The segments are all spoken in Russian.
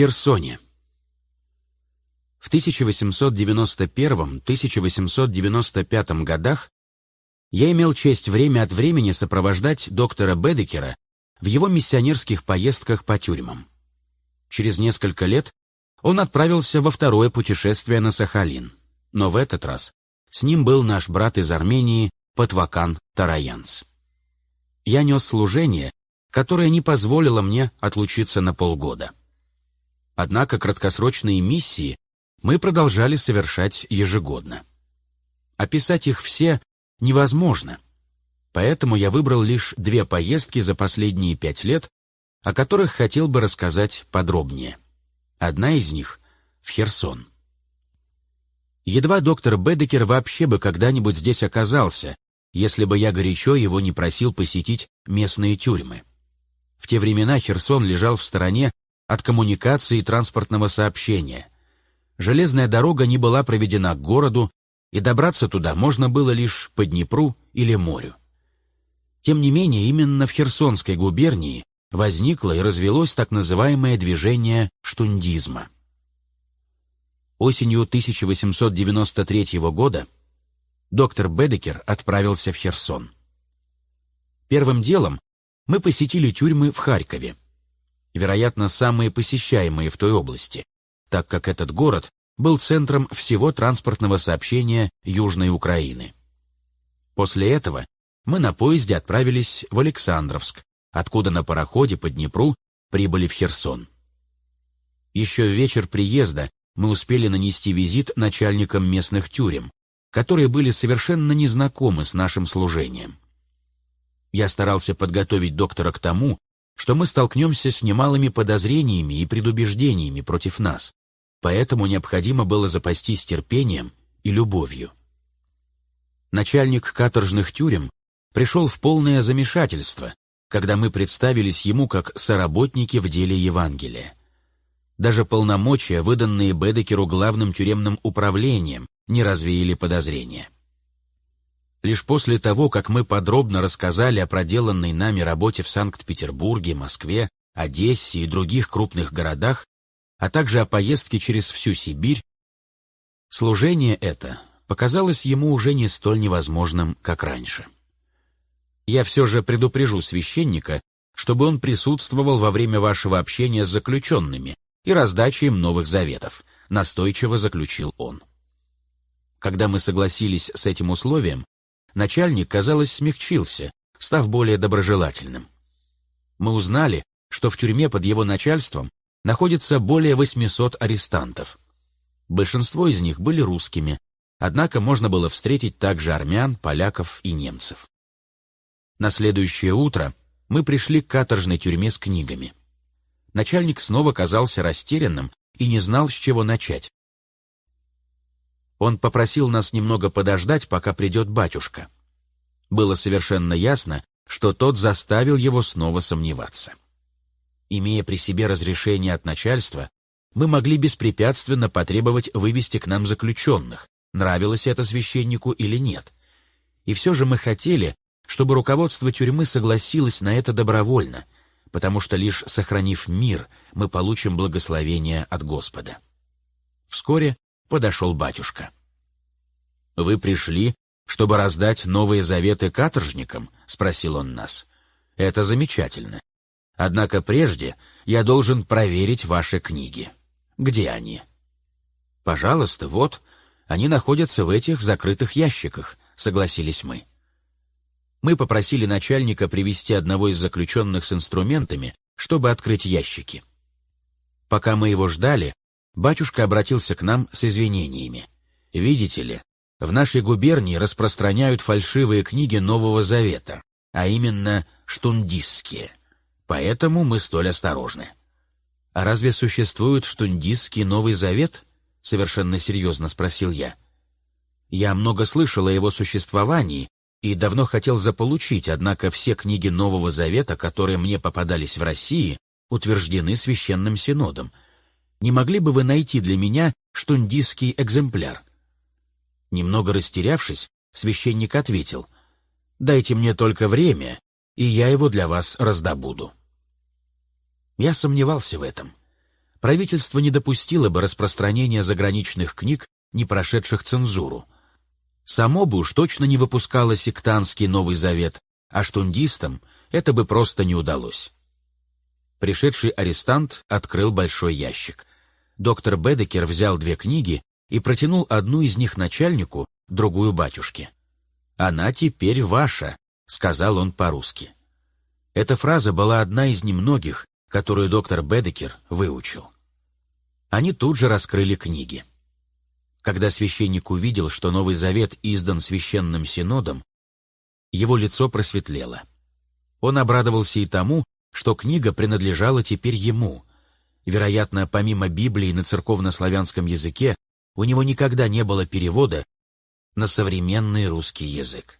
Херсоне. В 1891-1895 годах я имел честь время от времени сопровождать доктора Бедекера в его миссионерских поездках по тюрьмам. Через несколько лет он отправился во второе путешествие на Сахалин, но в этот раз с ним был наш брат из Армении Патвакан Тараянц. Я нес служение, которое не позволило мне отлучиться на полгода. Однако краткосрочные миссии мы продолжали совершать ежегодно. Описать их все невозможно, поэтому я выбрал лишь две поездки за последние пять лет, о которых хотел бы рассказать подробнее. Одна из них — в Херсон. Едва доктор Бедекер вообще бы когда-нибудь здесь оказался, если бы я горячо его не просил посетить местные тюрьмы. В те времена Херсон лежал в стороне от коммуникации и транспортного сообщения. Железная дорога не была проведена к городу, и добраться туда можно было лишь по Днепру или морю. Тем не менее, именно в Херсонской губернии возникло и развелось так называемое движение штундизма. Осенью 1893 года доктор Бедекер отправился в Херсон. Первым делом мы посетили тюрьмы в Харькове, вероятно, самые посещаемые в той области, так как этот город был центром всего транспортного сообщения Южной Украины. После этого мы на поезде отправились в Александровск, откуда на пароходе по Днепру прибыли в Херсон. Еще в вечер приезда мы успели нанести визит начальникам местных тюрем, которые были совершенно незнакомы с нашим служением. Я старался подготовить доктора к тому, что мы столкнемся с немалыми подозрениями и предубеждениями против нас, поэтому необходимо было запастись терпением и любовью. Начальник каторжных тюрем пришел в полное замешательство, когда мы представились ему как соработники в деле Евангелия. Даже полномочия, выданные Бедекеру главным тюремным управлением, не развеяли подозрения. Лишь после того, как мы подробно рассказали о проделанной нами работе в Санкт-Петербурге, Москве, Одессе и других крупных городах, а также о поездке через всю Сибирь, служение это показалось ему уже не столь невозможным, как раньше. Я все же предупрежу священника, чтобы он присутствовал во время вашего общения с заключенными и раздачи им новых заветов, настойчиво заключил он. Когда мы согласились с этим условием, начальник, казалось, смягчился, став более доброжелательным. Мы узнали, что в тюрьме под его начальством находится более 800 арестантов. Большинство из них были русскими, однако можно было встретить также армян, поляков и немцев. На следующее утро мы пришли к каторжной тюрьме с книгами. Начальник снова казался растерянным и не знал, с чего начать. Он попросил нас немного подождать, пока придет батюшка. Было совершенно ясно, что тот заставил его снова сомневаться. Имея при себе разрешение от начальства, мы могли беспрепятственно потребовать вывести к нам заключенных, нравилось это священнику или нет. И все же мы хотели, чтобы руководство тюрьмы согласилось на это добровольно, потому что лишь сохранив мир, мы получим благословение от Господа. Вскоре подошел батюшка. «Вы пришли, чтобы раздать новые заветы каторжникам?» — спросил он нас. «Это замечательно. Однако прежде я должен проверить ваши книги. Где они?» «Пожалуйста, вот, они находятся в этих закрытых ящиках», — согласились мы. Мы попросили начальника привести одного из заключенных с инструментами, чтобы открыть ящики. Пока мы его ждали, батюшка обратился к нам с извинениями. Видите ли, в нашей губернии распространяют фальшивые книги Нового Завета, а именно штундистские. Поэтому мы столь осторожны. А разве существует штундистский Новый Завет? Совершенно серьезно спросил я. Я много слышал о его существовании и давно хотел заполучить, однако все книги Нового Завета, которые мне попадались в России, утверждены Священным Синодом. Не могли бы вы найти для меня штундистский экземпляр? Немного растерявшись, священник ответил, «Дайте мне только время, и я его для вас раздобуду». Я сомневался в этом. правительство не допустило бы распространения заграничных книг, не прошедших цензуру. Само бы уж точно не выпускало сектантский Новый Завет, а штундистам это бы просто не удалось. Пришедший арестант открыл большой ящик. Доктор Бедекер взял две книги и протянул одну из них начальнику, другую батюшке. «Она теперь ваша», — сказал он по-русски. Эта фраза была одна из немногих, которую доктор Бедекер выучил. Они тут же раскрыли книги. Когда священник увидел, что Новый Завет издан священным синодом, его лицо просветлело. Он обрадовался и тому, что книга принадлежала теперь ему. Вероятно, помимо Библии на церковно-славянском языке, у него никогда не было перевода на современный русский язык.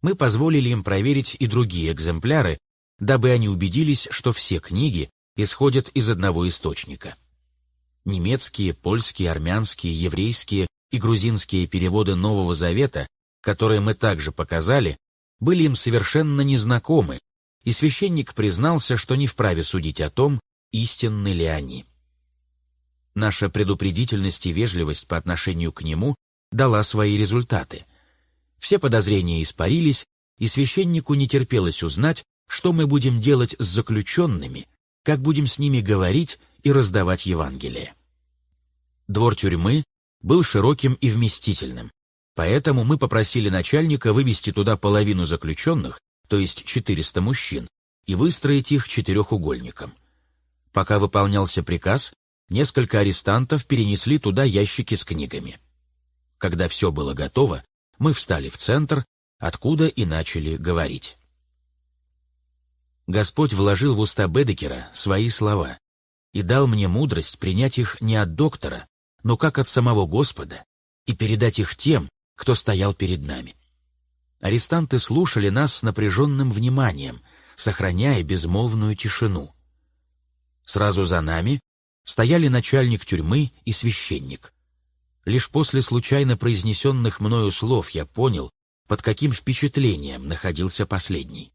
Мы позволили им проверить и другие экземпляры, дабы они убедились, что все книги исходят из одного источника. Немецкие, польские, армянские, еврейские и грузинские переводы Нового Завета, которые мы также показали, были им совершенно незнакомы, и священник признался, что не вправе судить о том, истинны ли они. Наша предупредительность и вежливость по отношению к нему дала свои результаты. Все подозрения испарились, и священнику не терпелось узнать, что мы будем делать с заключенными, как будем с ними говорить и раздавать Евангелие. Двор тюрьмы был широким и вместительным, поэтому мы попросили начальника вывести туда половину заключенных, то есть 400 мужчин, и выстроить их четырехугольником. Пока выполнялся приказ, несколько арестантов перенесли туда ящики с книгами. Когда все было готово, мы встали в центр, откуда и начали говорить. Господь вложил в уста Бедекера свои слова и дал мне мудрость принять их не от доктора, но как от самого Господа, и передать их тем, кто стоял перед нами. Арестанты слушали нас с напряженным вниманием, сохраняя безмолвную тишину. Сразу за нами стояли начальник тюрьмы и священник. Лишь после случайно произнесенных мною слов я понял, под каким впечатлением находился последний.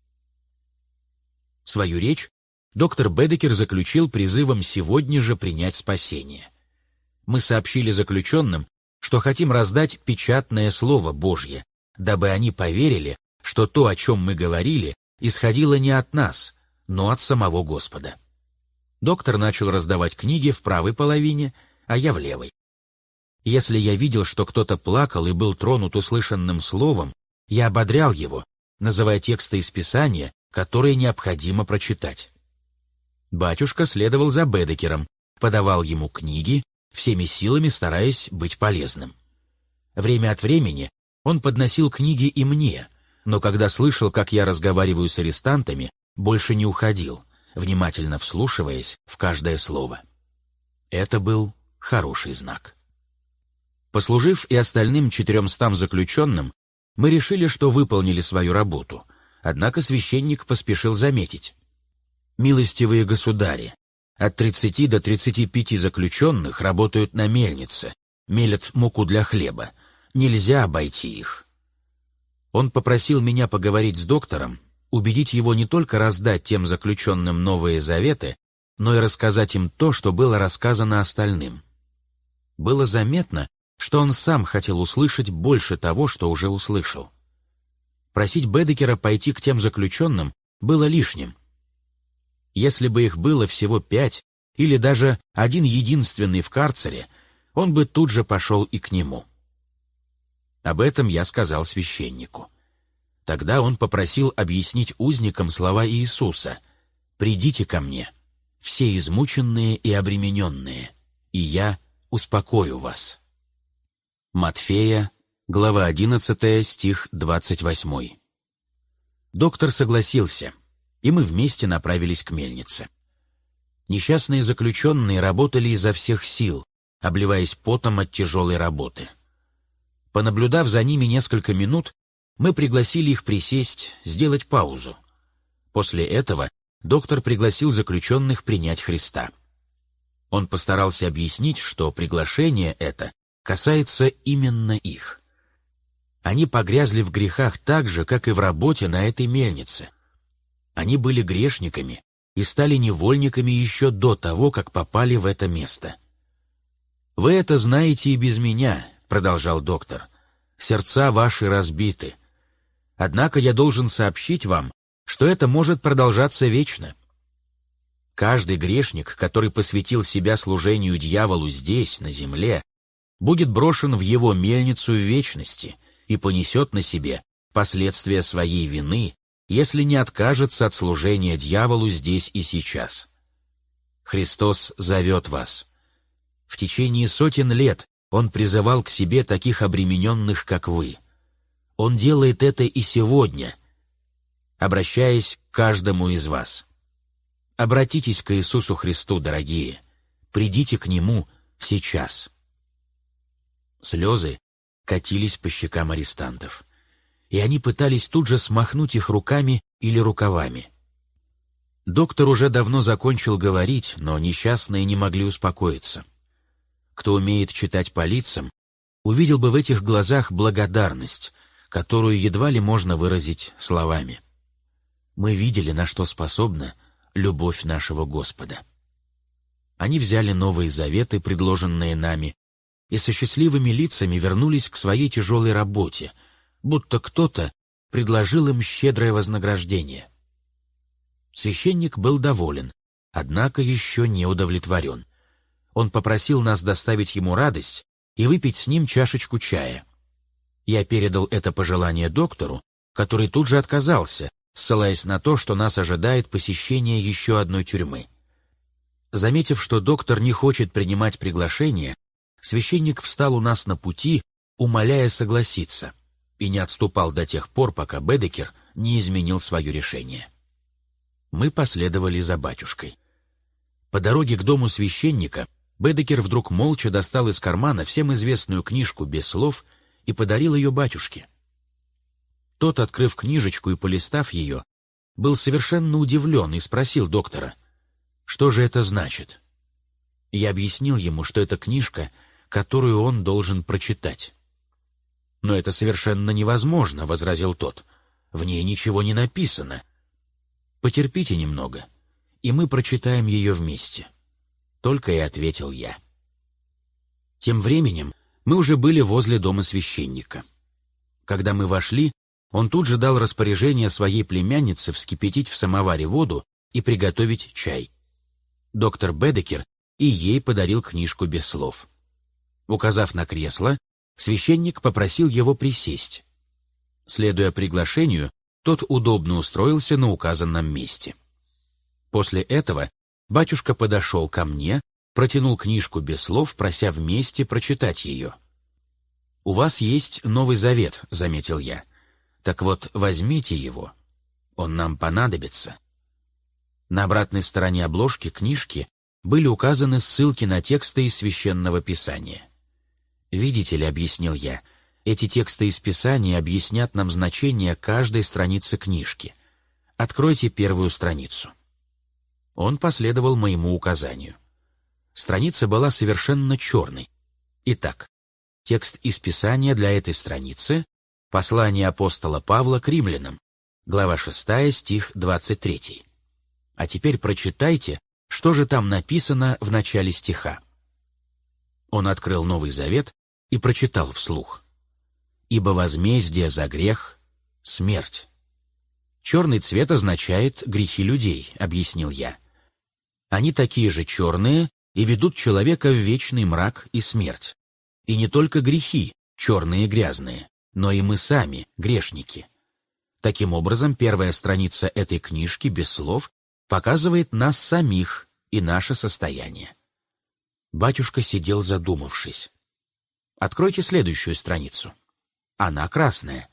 Свою речь доктор Бедекер заключил призывом сегодня же принять спасение. Мы сообщили заключенным, что хотим раздать печатное Слово Божье, дабы они поверили, что то, о чем мы говорили, исходило не от нас, но от самого Господа. Доктор начал раздавать книги в правой половине, а я в левой. Если я видел, что кто-то плакал и был тронут услышанным словом, я ободрял его, называя тексты из Писания, которые необходимо прочитать. Батюшка следовал за Бедекером, подавал ему книги, всеми силами стараясь быть полезным. Время от времени он подносил книги и мне, но когда слышал, как я разговариваю с арестантами, больше не уходил, внимательно вслушиваясь в каждое слово. Это был хороший знак. Послужив и остальным четыремстам заключенным, мы решили, что выполнили свою работу, однако священник поспешил заметить. «Милостивые государи, от 30 до 35 заключенных работают на мельнице, мелят муку для хлеба, Нельзя обойти их. Он попросил меня поговорить с доктором, убедить его не только раздать тем заключенным новые заветы, но и рассказать им то, что было рассказано остальным. Было заметно, что он сам хотел услышать больше того, что уже услышал. Просить Бедекера пойти к тем заключенным было лишним. Если бы их было всего пять или даже один единственный в карцере, он бы тут же пошел и к нему. Об этом я сказал священнику. Тогда он попросил объяснить узникам слова Иисуса «Придите ко мне, все измученные и обремененные, и я успокою вас». Матфея, глава 11, стих 28. Доктор согласился, и мы вместе направились к мельнице. Несчастные заключенные работали изо всех сил, обливаясь потом от тяжелой работы. Понаблюдав за ними несколько минут, мы пригласили их присесть, сделать паузу. После этого доктор пригласил заключенных принять Христа. Он постарался объяснить, что приглашение это касается именно их. Они погрязли в грехах так же, как и в работе на этой мельнице. Они были грешниками, и стали невольниками еще до того, как попали в это место. «Вы это знаете и без меня», — продолжал доктор. «Сердца ваши разбиты. Однако я должен сообщить вам, что это может продолжаться вечно. Каждый грешник, который посвятил себя служению дьяволу здесь, на земле, будет брошен в его мельницу в вечности и понесет на себе последствия своей вины, если не откажется от служения дьяволу здесь и сейчас. Христос зовет вас. В течение сотен лет Он призывал к себе таких обремененных, как вы. Он делает это и сегодня, обращаясь к каждому из вас. Обратитесь к Иисусу Христу, дорогие. Придите к Нему сейчас. Слезы катились по щекам арестантов, и они пытались тут же смахнуть их руками или рукавами. Доктор уже давно закончил говорить, но несчастные не могли успокоиться. Кто умеет читать по лицам, увидел бы в этих глазах благодарность, которую едва ли можно выразить словами. Мы видели, на что способна любовь нашего Господа. Они взяли новые заветы, предложенные нами, и со счастливыми лицами вернулись к своей тяжелой работе, будто кто-то предложил им щедрое вознаграждение. Священник был доволен, однако еще не удовлетворен. Он попросил нас доставить ему радость и выпить с ним чашечку чая. Я передал это пожелание доктору, который тут же отказался, ссылаясь на то, что нас ожидает посещение еще одной тюрьмы. Заметив, что доктор не хочет принимать приглашение, священник встал у нас на пути, умоляя согласиться, и не отступал до тех пор, пока Бедекер не изменил свое решение. Мы последовали за батюшкой. По дороге к дому священника Бедекер вдруг молча достал из кармана всем известную книжку без слов и подарил ее батюшке. Тот, открыв книжечку и полистав ее, был совершенно удивлен и спросил доктора, что же это значит. Я объяснил ему, что это книжка — которую он должен прочитать. «Но это совершенно невозможно», — возразил тот. «В ней ничего не написано. Потерпите немного, и мы прочитаем ее вместе». Только и ответил я. Тем временем мы уже были возле дома священника. Когда мы вошли, он тут же дал распоряжение своей племяннице вскипятить в самоваре воду и приготовить чай. Доктор Бедекер и ей подарил книжку без слов. Указав на кресло, священник попросил его присесть. Следуя приглашению, тот удобно устроился на указанном месте. После этого батюшка подошел ко мне, протянул книжку без слов, прося вместе прочитать ее. «У вас есть Новый Завет», — заметил я. «Так вот, возьмите его. Он нам понадобится». На обратной стороне обложки книжки были указаны ссылки на тексты из Священного Писания. «Видите ли», — объяснил я, — «эти тексты из Писания объяснят нам значение каждой страницы книжки. Откройте первую страницу». Он последовал моему указанию. Страница была совершенно черной. Итак, текст из Писания для этой страницы — послание апостола Павла к римлянам, глава 6, стих 23. А теперь прочитайте, что же там написано в начале стиха. Он открыл Новый Завет и прочитал вслух. «Ибо возмездие за грех — смерть». «Черный цвет означает грехи людей», — объяснил я. «Они такие же черные и ведут человека в вечный мрак и смерть. И не только грехи, черные и грязные, но и мы сами, грешники». Таким образом, первая страница этой книжки без слов показывает нас самих и наше состояние. Батюшка сидел задумавшись. Откройте следующую страницу. Она красная.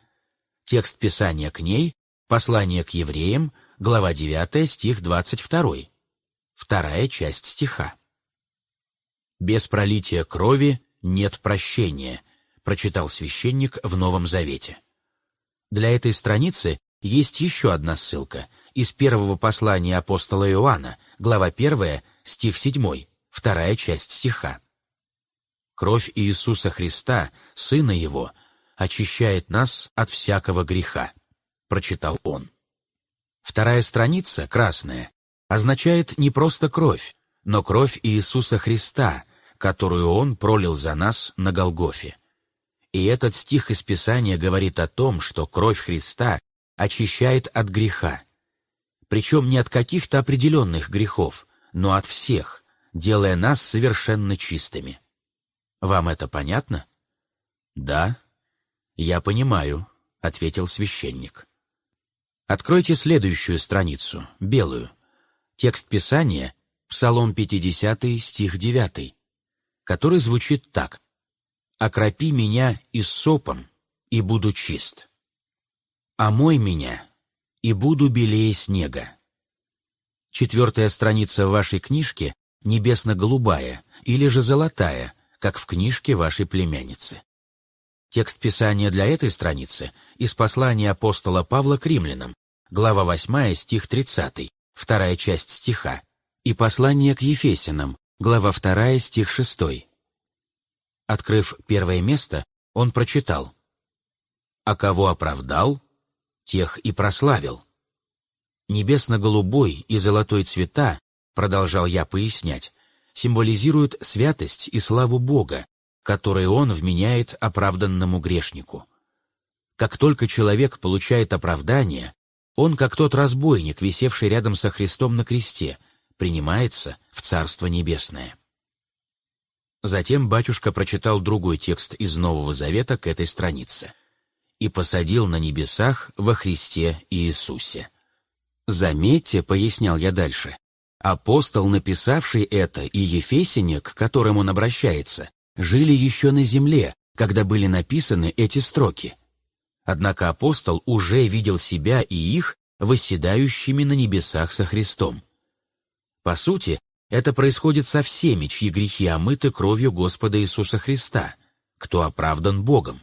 Текст Писания к ней, послание к евреям, глава 9, стих 22. Вторая часть стиха. «Без пролития крови нет прощения», прочитал священник в Новом Завете. Для этой страницы есть еще одна ссылка из первого послания апостола Иоанна, глава 1, стих 7, вторая часть стиха. Кровь Иисуса Христа, Сына Его, очищает нас от всякого греха», — прочитал он. Вторая страница, красная, означает не просто кровь, но кровь Иисуса Христа, которую Он пролил за нас на Голгофе. И этот стих из Писания говорит о том, что кровь Христа очищает от греха. Причем не от каких-то определенных грехов, но от всех, делая нас совершенно чистыми. Вам это понятно? Да, я понимаю, ответил священник. Откройте следующую страницу, белую. Текст Писания — Псалом 50, стих 9, который звучит так. «Окропи меня и сопом, и буду чист. Омой меня, и буду белее снега». Четвертая страница вашей книжке небесно-голубая или же золотая, как в книжке вашей племянницы. Текст Писания для этой страницы из послания апостола Павла к римлянам, глава 8, стих 30, вторая часть стиха, и послание к Ефесянам, глава 2, стих 6. Открыв первое место, он прочитал «А кого оправдал, тех и прославил». Небесно-голубой и золотой цвета, продолжал я пояснять, символизируют святость и славу Бога, которые Он вменяет оправданному грешнику. Как только человек получает оправдание, он, как тот разбойник, висевший рядом со Христом на кресте, принимается в Царство Небесное. Затем батюшка прочитал другой текст из Нового Завета к этой странице. «И посадил на небесах во Христе Иисусе». Заметьте, пояснял я дальше, апостол, написавший это, и Ефесине, к которым он обращается, жили еще на земле, когда были написаны эти строки. Однако апостол уже видел себя и их восседающими на небесах со Христом. По сути, это происходит со всеми, чьи грехи омыты кровью Господа Иисуса Христа, кто оправдан Богом.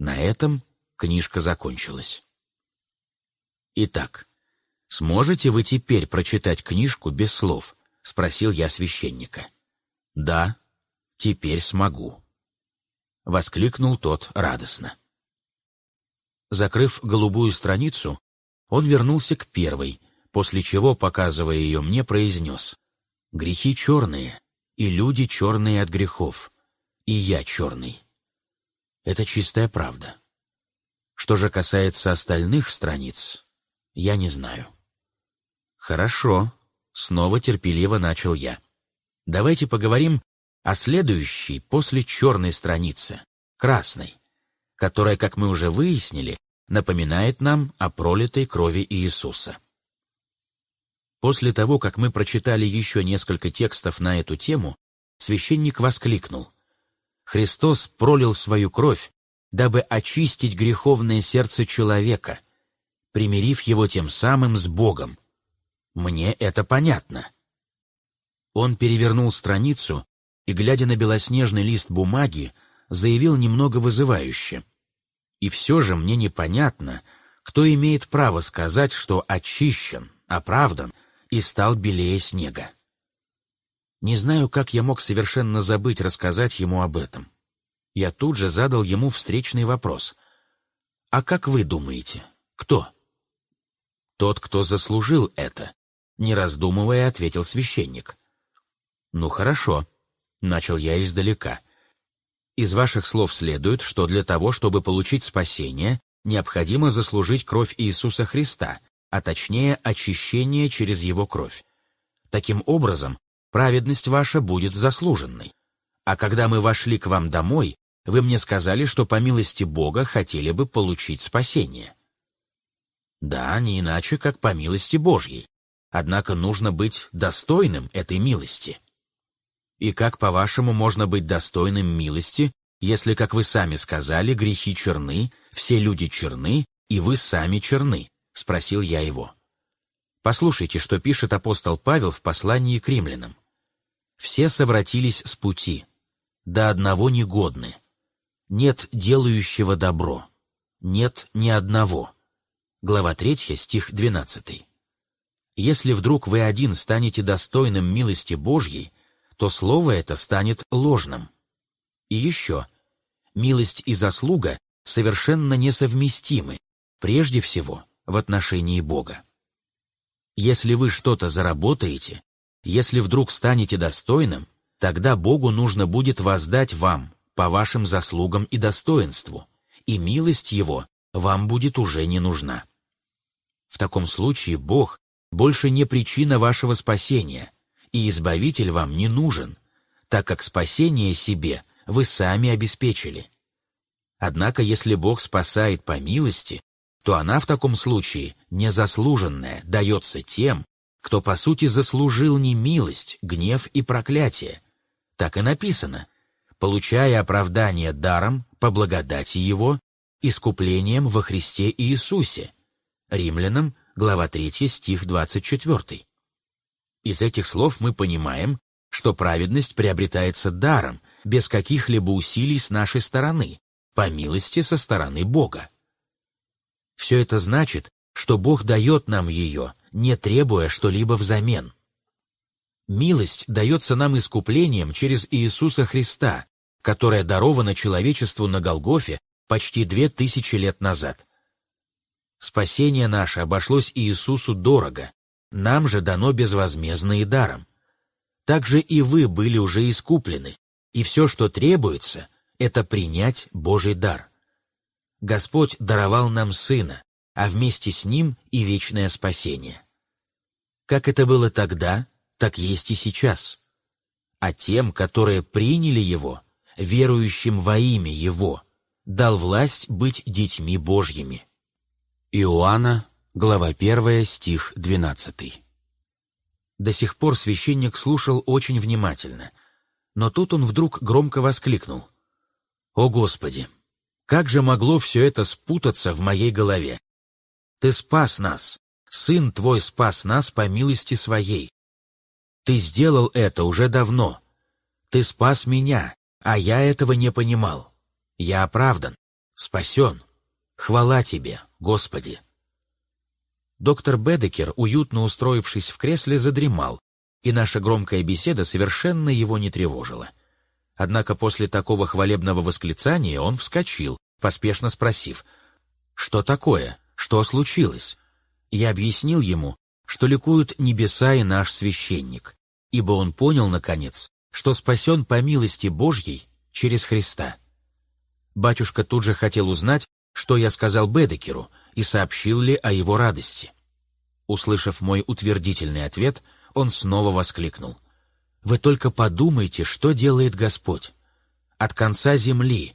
На этом книжка закончилась. Итак, сможете вы теперь прочитать книжку без слов? Спросил я священника. Да, теперь смогу. Воскликнул тот радостно. Закрыв голубую страницу, он вернулся к первой, после чего, показывая ее мне, произнес «Грехи черные, и люди черные от грехов, и я черный». Это чистая правда. Что же касается остальных страниц, я не знаю. Хорошо, снова терпеливо начал я. Давайте поговорим о следующей после черной страницы, красной которая, как мы уже выяснили, напоминает нам о пролитой крови Иисуса. После того, как мы прочитали еще несколько текстов на эту тему, священник воскликнул. Христос пролил свою кровь, дабы очистить греховное сердце человека, примирив его тем самым с Богом. Мне это понятно. Он перевернул страницу и, глядя на белоснежный лист бумаги, заявил немного вызывающе. И все же мне непонятно, кто имеет право сказать, что очищен, оправдан и стал белее снега. Не знаю, как я мог совершенно забыть рассказать ему об этом. Я тут же задал ему встречный вопрос. «А как вы думаете, кто?» «Тот, кто заслужил это», — не раздумывая, ответил священник. «Ну хорошо», — начал я издалека. Из ваших слов следует, что для того, чтобы получить спасение, необходимо заслужить кровь Иисуса Христа, а точнее очищение через Его кровь. Таким образом, праведность ваша будет заслуженной. А когда мы вошли к вам домой, вы мне сказали, что по милости Бога хотели бы получить спасение. Да, не иначе, как по милости Божьей. Однако нужно быть достойным этой милости. И как, по-вашему, можно быть достойным милости, если, как вы сами сказали, грехи черны, все люди черны, и вы сами черны?» — спросил я его. Послушайте, что пишет апостол Павел в послании к римлянам. «Все совратились с пути, до одного негодны. Нет делающего добро, нет ни одного». Глава 3, стих 12. «Если вдруг вы один станете достойным милости Божьей, то слово это станет ложным. И еще, милость и заслуга совершенно несовместимы, прежде всего в отношении Бога. Если вы что-то заработаете, если вдруг станете достойным, тогда Богу нужно будет воздать вам по вашим заслугам и достоинству, и милость Его вам будет уже не нужна. В таком случае Бог больше не причина вашего спасения, и Избавитель вам не нужен, так как спасение себе вы сами обеспечили. Однако, если Бог спасает по милости, то она в таком случае незаслуженная дается тем, кто по сути заслужил не милость, гнев и проклятие. Так и написано, получая оправдание даром по благодати Его, искуплением во Христе Иисусе. Римлянам, глава 3, стих 24. Из этих слов мы понимаем, что праведность приобретается даром, без каких-либо усилий с нашей стороны, по милости со стороны Бога. Все это значит, что Бог дает нам ее, не требуя что-либо взамен. Милость дается нам искуплением через Иисуса Христа, которая дарована человечеству на Голгофе почти две тысячи лет назад. Спасение наше обошлось Иисусу дорого, нам же дано безвозмездно и даром. Также и вы были уже искуплены, и все, что требуется, это принять Божий дар. Господь даровал нам Сына, а вместе с Ним и вечное спасение. Как это было тогда, так есть и сейчас. А тем, которые приняли Его, верующим во имя Его, дал власть быть детьми Божьими. Иоанна, глава 1, стих 12. До сих пор священник слушал очень внимательно, но тут он вдруг громко воскликнул. «О Господи! Как же могло все это спутаться в моей голове? Ты спас нас! Сын Твой спас нас по милости Своей! Ты сделал это уже давно. Ты спас меня, а я этого не понимал. Я оправдан, спасен. Хвала Тебе, Господи!» Доктор Бедекер, уютно устроившись в кресле, задремал, и наша громкая беседа совершенно его не тревожила. Однако после такого хвалебного восклицания он вскочил, поспешно спросив, «Что такое? Что случилось?» Я объяснил ему, что ликуют небеса и наш священник ибо он понял, наконец, что спасен по милости Божьей через Христа. Батюшка тут же хотел узнать, что я сказал Бедекеру, и сообщил ли о его радости. Услышав мой утвердительный ответ, он снова воскликнул. «Вы только подумайте, что делает Господь. От конца земли,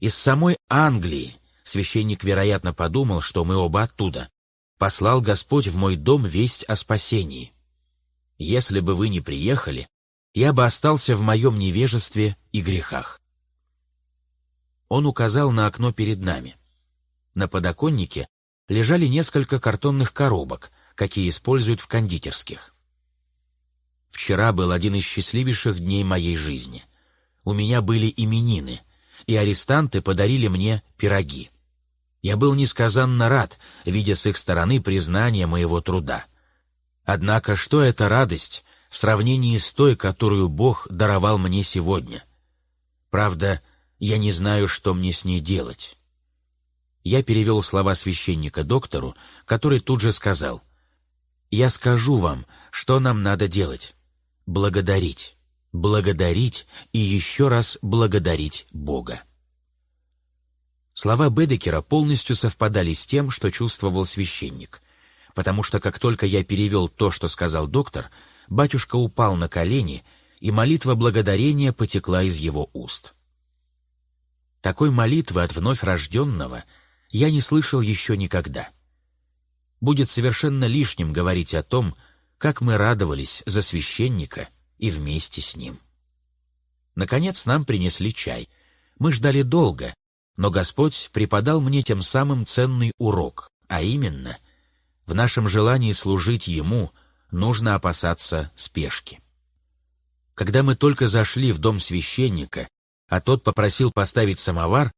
из самой Англии, священник, вероятно, подумал, что мы оба оттуда, послал Господь в мой дом весть о спасении. Если бы вы не приехали, я бы остался в моем невежестве и грехах. Он указал на окно перед нами. На подоконнике лежали несколько картонных коробок, какие используют в кондитерских. Вчера был один из счастливейших дней моей жизни. У меня были именины, и арестанты подарили мне пироги. Я был несказанно рад, видя с их стороны признание моего труда — Однако что это радость в сравнении с той, которую Бог даровал мне сегодня? Правда, я не знаю, что мне с ней делать. Я перевел слова священника доктору, который тут же сказал, «Я скажу вам, что нам надо делать. Благодарить, благодарить и еще раз благодарить Бога». Слова Бедекера полностью совпадали с тем, что чувствовал священник потому что как только я перевел то, что сказал доктор, батюшка упал на колени, и молитва благодарения потекла из его уст. Такой молитвы от вновь рожденного я не слышал еще никогда. Будет совершенно лишним говорить о том, как мы радовались за священника и вместе с ним. Наконец нам принесли чай. Мы ждали долго, но Господь преподал мне тем самым ценный урок, а именно — в нашем желании служить Ему нужно опасаться спешки. Когда мы только зашли в дом священника, а тот попросил поставить самовар,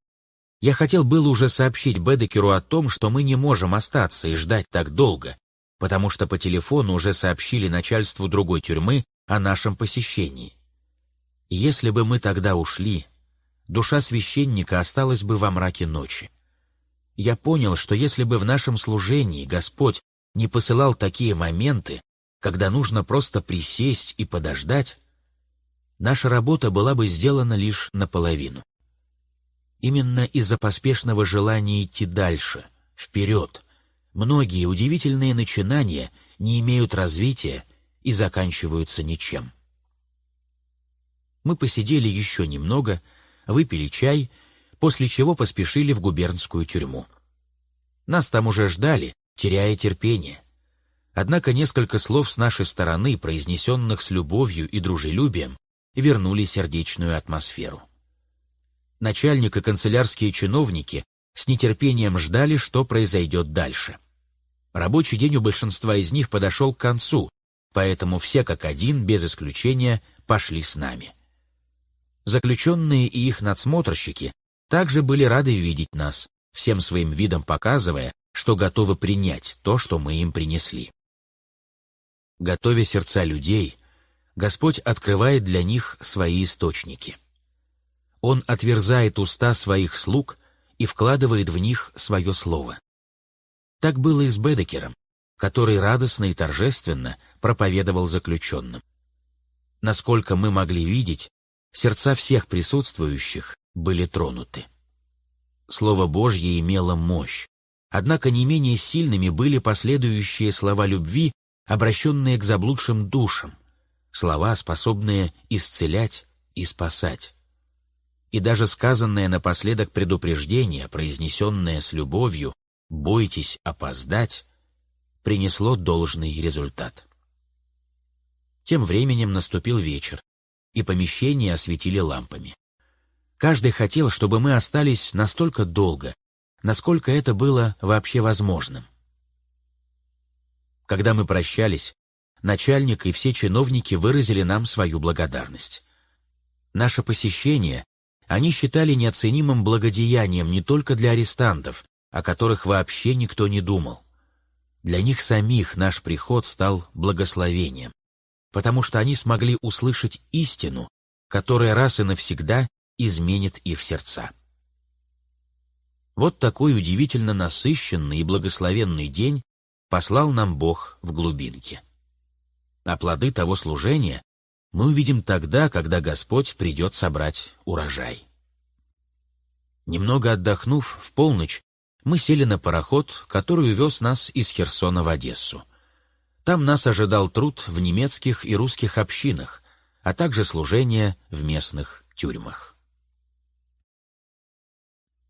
я хотел было уже сообщить Бедекеру о том, что мы не можем остаться и ждать так долго, потому что по телефону уже сообщили начальству другой тюрьмы о нашем посещении. Если бы мы тогда ушли, душа священника осталась бы во мраке ночи я понял, что если бы в нашем служении Господь не посылал такие моменты, когда нужно просто присесть и подождать, наша работа была бы сделана лишь наполовину. Именно из-за поспешного желания идти дальше, вперед, многие удивительные начинания не имеют развития и заканчиваются ничем. Мы посидели еще немного, выпили чай, после чего поспешили в губернскую тюрьму. Нас там уже ждали, теряя терпение. Однако несколько слов с нашей стороны, произнесенных с любовью и дружелюбием, вернули сердечную атмосферу. Начальник и канцелярские чиновники с нетерпением ждали, что произойдет дальше. Рабочий день у большинства из них подошел к концу, поэтому все как один, без исключения, пошли с нами. Заключенные и их надсмотрщики также были рады видеть нас, всем своим видом показывая, что готовы принять то, что мы им принесли. Готовя сердца людей, Господь открывает для них свои источники. Он отверзает уста своих слуг и вкладывает в них свое слово. Так было и с Бедекером, который радостно и торжественно проповедовал заключенным. Насколько мы могли видеть, сердца всех присутствующих были тронуты. Слово Божье имело мощь, однако не менее сильными были последующие слова любви, обращенные к заблудшим душам, слова, способные исцелять и спасать. И даже сказанное напоследок предупреждение, произнесенное с любовью «бойтесь опоздать», принесло должный результат. Тем временем наступил вечер, и помещение осветили лампами. Каждый хотел, чтобы мы остались настолько долго, насколько это было вообще возможным. Когда мы прощались, начальник и все чиновники выразили нам свою благодарность. Наше посещение они считали неоценимым благодеянием не только для арестантов, о которых вообще никто не думал. Для них самих наш приход стал благословением, потому что они смогли услышать истину, которая раз и навсегда изменит их сердца. Вот такой удивительно насыщенный и благословенный день послал нам Бог в глубинке. А плоды того служения мы увидим тогда, когда Господь придет собрать урожай. Немного отдохнув в полночь, мы сели на пароход, который увез нас из Херсона в Одессу. Там нас ожидал труд в немецких и русских общинах, а также служение в местных тюрьмах.